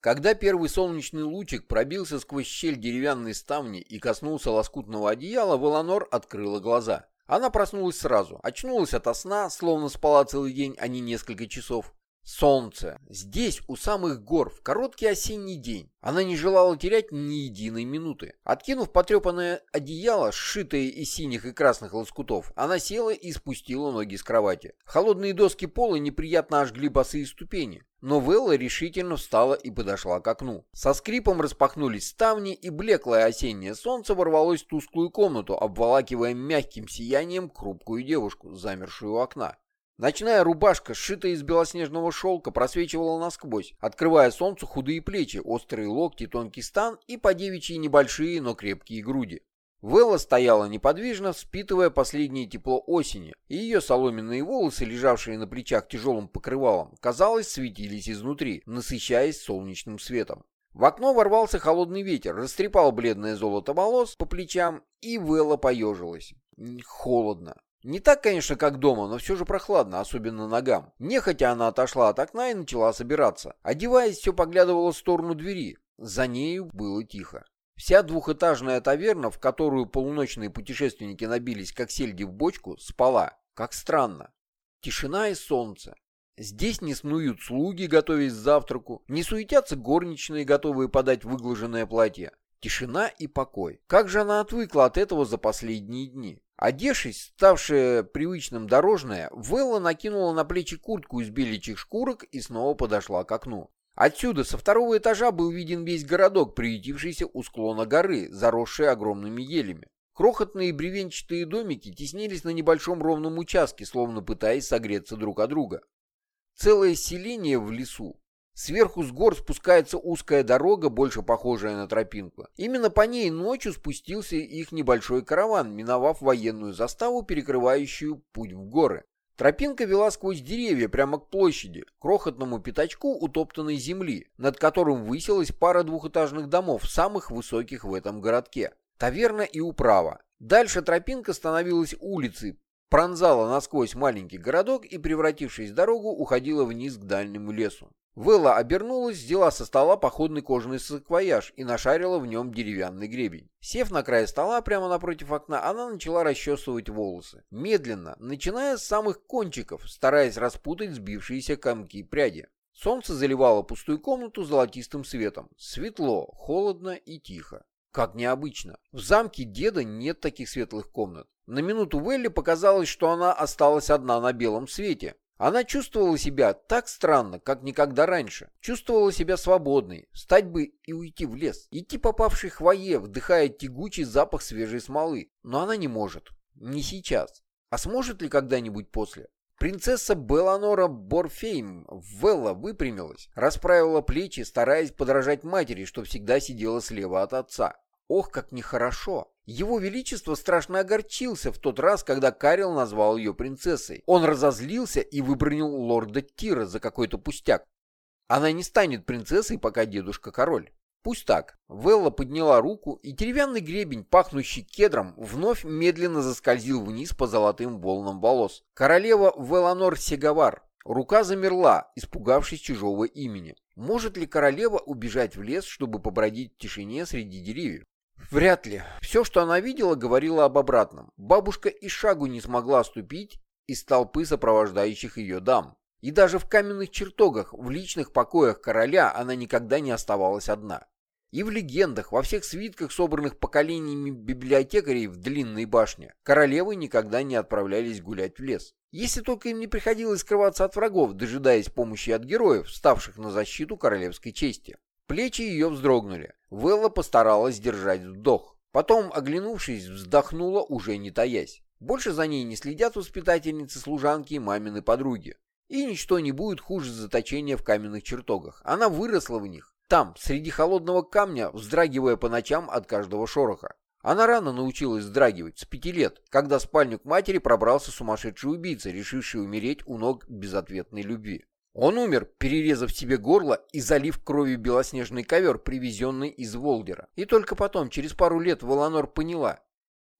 Когда первый солнечный лучик пробился сквозь щель деревянной ставни и коснулся лоскутного одеяла, Воланор открыла глаза. Она проснулась сразу, очнулась ото сна, словно спала целый день, а не несколько часов. Солнце. Здесь, у самых гор, в короткий осенний день. Она не желала терять ни единой минуты. Откинув потрепанное одеяло, сшитое из синих и красных лоскутов, она села и спустила ноги с кровати. Холодные доски пола неприятно ожгли босые ступени. Но Велла решительно встала и подошла к окну. Со скрипом распахнулись ставни, и блеклое осеннее солнце ворвалось в тусклую комнату, обволакивая мягким сиянием хрупкую девушку, замершую у окна. Ночная рубашка, сшитая из белоснежного шелка, просвечивала насквозь, открывая солнцу худые плечи, острые локти, тонкий стан и по девичьи небольшие, но крепкие груди. Велла стояла неподвижно, впитывая последнее тепло осени, и ее соломенные волосы, лежавшие на плечах тяжелым покрывалом, казалось, светились изнутри, насыщаясь солнечным светом. В окно ворвался холодный ветер, растрепал бледное золото волос по плечам, и Велла поежилась. Холодно. Не так, конечно, как дома, но все же прохладно, особенно ногам. Нехотя она отошла от окна и начала собираться. Одеваясь, все поглядывала в сторону двери. За нею было тихо. Вся двухэтажная таверна, в которую полуночные путешественники набились, как сельди в бочку, спала. Как странно. Тишина и солнце. Здесь не снуют слуги, готовясь к завтраку, не суетятся горничные, готовые подать выглаженное платье. Тишина и покой. Как же она отвыкла от этого за последние дни. Одевшись, ставшая привычным дорожная, Велла накинула на плечи куртку из беличьих шкурок и снова подошла к окну. Отсюда, со второго этажа, был виден весь городок, приютившийся у склона горы, заросший огромными елями. Крохотные бревенчатые домики теснились на небольшом ровном участке, словно пытаясь согреться друг от друга. Целое селение в лесу, Сверху с гор спускается узкая дорога, больше похожая на тропинку. Именно по ней ночью спустился их небольшой караван, миновав военную заставу, перекрывающую путь в горы. Тропинка вела сквозь деревья прямо к площади, крохотному пятачку утоптанной земли, над которым высилась пара двухэтажных домов, самых высоких в этом городке. Таверна и управа. Дальше тропинка становилась улицей, пронзала насквозь маленький городок и, превратившись в дорогу, уходила вниз к дальнему лесу. Вэлла обернулась, взяла со стола походный кожаный саквояж и нашарила в нем деревянный гребень. Сев на край стола прямо напротив окна, она начала расчесывать волосы. Медленно, начиная с самых кончиков, стараясь распутать сбившиеся комки пряди. Солнце заливало пустую комнату золотистым светом. Светло, холодно и тихо. Как необычно. В замке деда нет таких светлых комнат. На минуту Велли показалось, что она осталась одна на белом свете. Она чувствовала себя так странно, как никогда раньше. Чувствовала себя свободной, стать бы и уйти в лес. Идти попавшей хвое, вдыхая тягучий запах свежей смолы. Но она не может. Не сейчас. А сможет ли когда-нибудь после? Принцесса Беланора Борфейм Велла выпрямилась, расправила плечи, стараясь подражать матери, что всегда сидела слева от отца. Ох, как нехорошо. Его Величество страшно огорчился в тот раз, когда Карел назвал ее принцессой. Он разозлился и выбронил лорда Тира за какой-то пустяк. Она не станет принцессой, пока дедушка король. Пусть так. Велла подняла руку, и деревянный гребень, пахнущий кедром, вновь медленно заскользил вниз по золотым волнам волос. Королева Веланор Сеговар. Рука замерла, испугавшись чужого имени. Может ли королева убежать в лес, чтобы побродить в тишине среди деревьев? Вряд ли. Все, что она видела, говорило об обратном. Бабушка и шагу не смогла ступить из толпы сопровождающих ее дам. И даже в каменных чертогах, в личных покоях короля она никогда не оставалась одна. И в легендах, во всех свитках, собранных поколениями библиотекарей в длинной башне, королевы никогда не отправлялись гулять в лес. Если только им не приходилось скрываться от врагов, дожидаясь помощи от героев, ставших на защиту королевской чести. Плечи ее вздрогнули. Велла постаралась держать вдох. Потом, оглянувшись, вздохнула, уже не таясь. Больше за ней не следят воспитательницы, служанки и мамины подруги. И ничто не будет хуже заточения в каменных чертогах. Она выросла в них. Там, среди холодного камня, вздрагивая по ночам от каждого шороха. Она рано научилась вздрагивать, с пяти лет, когда в спальню к матери пробрался сумасшедший убийца, решивший умереть у ног безответной любви. Он умер, перерезав себе горло и залив кровью белоснежный ковер, привезенный из Волдера. И только потом, через пару лет, Воланор поняла.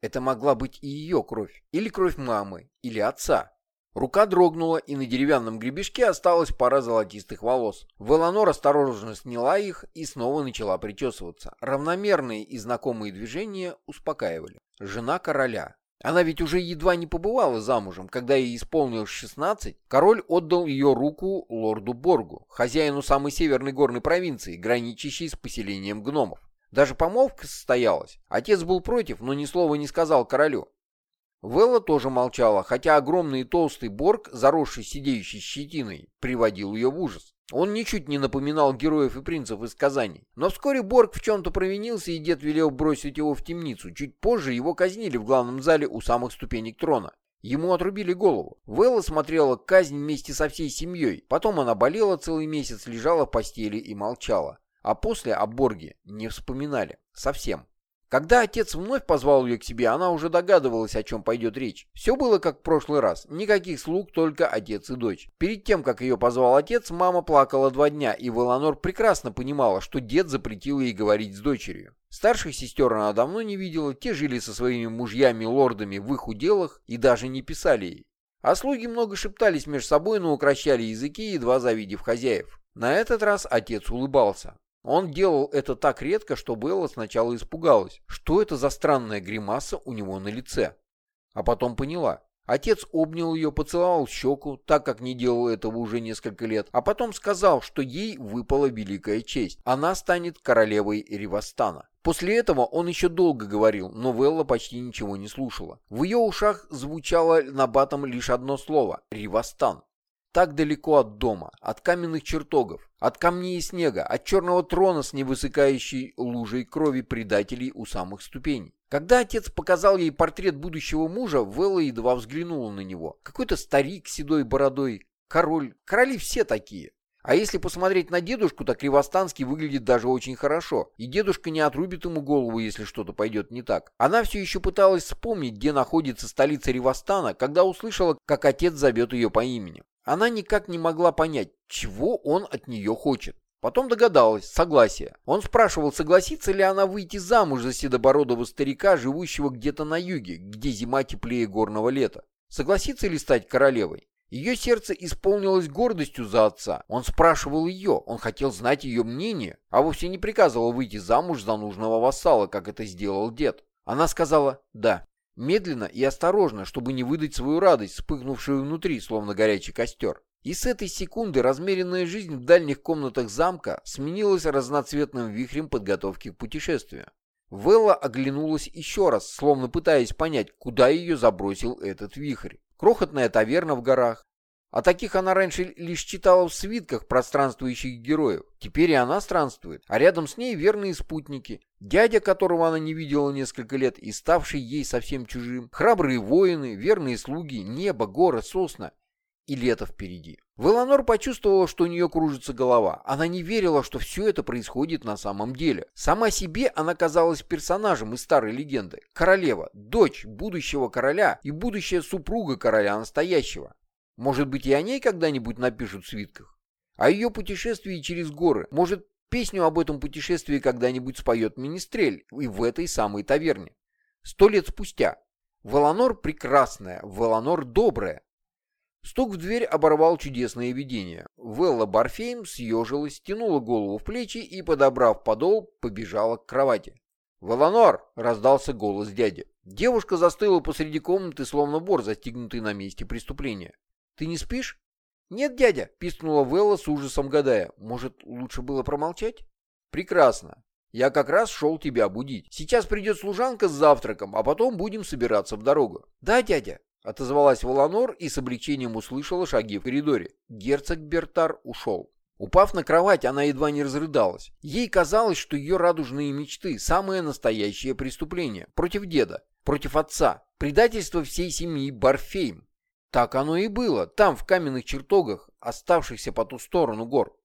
Это могла быть и ее кровь, или кровь мамы, или отца. Рука дрогнула, и на деревянном гребешке осталась пара золотистых волос. Веланор осторожно сняла их и снова начала причесываться. Равномерные и знакомые движения успокаивали. Жена короля. Она ведь уже едва не побывала замужем. Когда ей исполнилось 16, король отдал ее руку лорду Боргу, хозяину самой северной горной провинции, граничащей с поселением гномов. Даже помолвка состоялась. Отец был против, но ни слова не сказал королю. Велла тоже молчала, хотя огромный и толстый Борг, заросший сидеющей щетиной, приводил ее в ужас. Он ничуть не напоминал героев и принцев из сказаний. Но вскоре Борг в чем-то провинился, и дед велел бросить его в темницу. Чуть позже его казнили в главном зале у самых ступенек трона. Ему отрубили голову. Велла смотрела казнь вместе со всей семьей. Потом она болела целый месяц, лежала в постели и молчала. А после о Борге не вспоминали. Совсем. Когда отец вновь позвал ее к себе, она уже догадывалась, о чем пойдет речь. Все было как в прошлый раз. Никаких слуг, только отец и дочь. Перед тем, как ее позвал отец, мама плакала два дня, и Веланор прекрасно понимала, что дед запретил ей говорить с дочерью. Старших сестер она давно не видела, те жили со своими мужьями-лордами в их уделах и даже не писали ей. А слуги много шептались между собой, но укращали языки, едва завидев хозяев. На этот раз отец улыбался. Он делал это так редко, что Белла сначала испугалась, что это за странная гримаса у него на лице. А потом поняла. Отец обнял ее, поцеловал щеку, так как не делал этого уже несколько лет, а потом сказал, что ей выпала великая честь. Она станет королевой Ривастана. После этого он еще долго говорил, но Велла почти ничего не слушала. В ее ушах звучало на батом лишь одно слово — Ривастан. Так далеко от дома, от каменных чертогов, от камней и снега, от черного трона с невысыкающей лужей крови предателей у самых ступеней. Когда отец показал ей портрет будущего мужа, Велла едва взглянула на него. Какой-то старик с седой бородой, король. Короли все такие. А если посмотреть на дедушку, то Кривостанский выглядит даже очень хорошо. И дедушка не отрубит ему голову, если что-то пойдет не так. Она все еще пыталась вспомнить, где находится столица Ривостана, когда услышала, как отец зовет ее по имени. Она никак не могла понять, чего он от нее хочет. Потом догадалась, согласие. Он спрашивал, согласится ли она выйти замуж за седобородого старика, живущего где-то на юге, где зима теплее горного лета. Согласится ли стать королевой? Ее сердце исполнилось гордостью за отца. Он спрашивал ее, он хотел знать ее мнение, а вовсе не приказывал выйти замуж за нужного вассала, как это сделал дед. Она сказала «да». Медленно и осторожно, чтобы не выдать свою радость, вспыхнувшую внутри, словно горячий костер. И с этой секунды размеренная жизнь в дальних комнатах замка сменилась разноцветным вихрем подготовки к путешествию. Велла оглянулась еще раз, словно пытаясь понять, куда ее забросил этот вихрь. Крохотная таверна в горах, а таких она раньше лишь читала в свитках пространствующих героев. Теперь и она странствует, а рядом с ней верные спутники. Дядя, которого она не видела несколько лет и ставший ей совсем чужим. Храбрые воины, верные слуги, небо, горы, сосна. И лето впереди. Веланор почувствовала, что у нее кружится голова. Она не верила, что все это происходит на самом деле. Сама себе она казалась персонажем из старой легенды. Королева, дочь будущего короля и будущая супруга короля настоящего. Может быть, и о ней когда-нибудь напишут в свитках? О ее путешествии через горы. Может, песню об этом путешествии когда-нибудь споет Министрель и в этой самой таверне. Сто лет спустя. Веланор прекрасная, Веланор добрая. Стук в дверь оборвал чудесное видение. Велла Барфейм съежилась, стянула голову в плечи и, подобрав подол, побежала к кровати. «Веланор!» — раздался голос дяди. Девушка застыла посреди комнаты, словно вор, застигнутый на месте преступления. Ты не спишь?» «Нет, дядя», — пискнула Велла с ужасом гадая. «Может, лучше было промолчать?» «Прекрасно. Я как раз шел тебя будить. Сейчас придет служанка с завтраком, а потом будем собираться в дорогу». «Да, дядя», — отозвалась Воланор и с облегчением услышала шаги в коридоре. Герцог Бертар ушел. Упав на кровать, она едва не разрыдалась. Ей казалось, что ее радужные мечты — самое настоящее преступление. Против деда, против отца, предательство всей семьи Барфейм. Так оно и было, там, в каменных чертогах, оставшихся по ту сторону гор.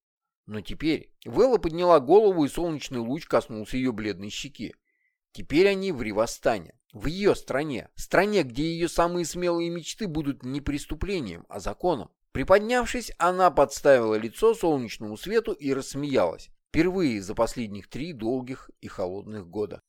Но теперь Вэлла подняла голову, и солнечный луч коснулся ее бледной щеки. Теперь они в Ривостане, в ее стране, стране, где ее самые смелые мечты будут не преступлением, а законом. Приподнявшись, она подставила лицо солнечному свету и рассмеялась. Впервые за последних три долгих и холодных года.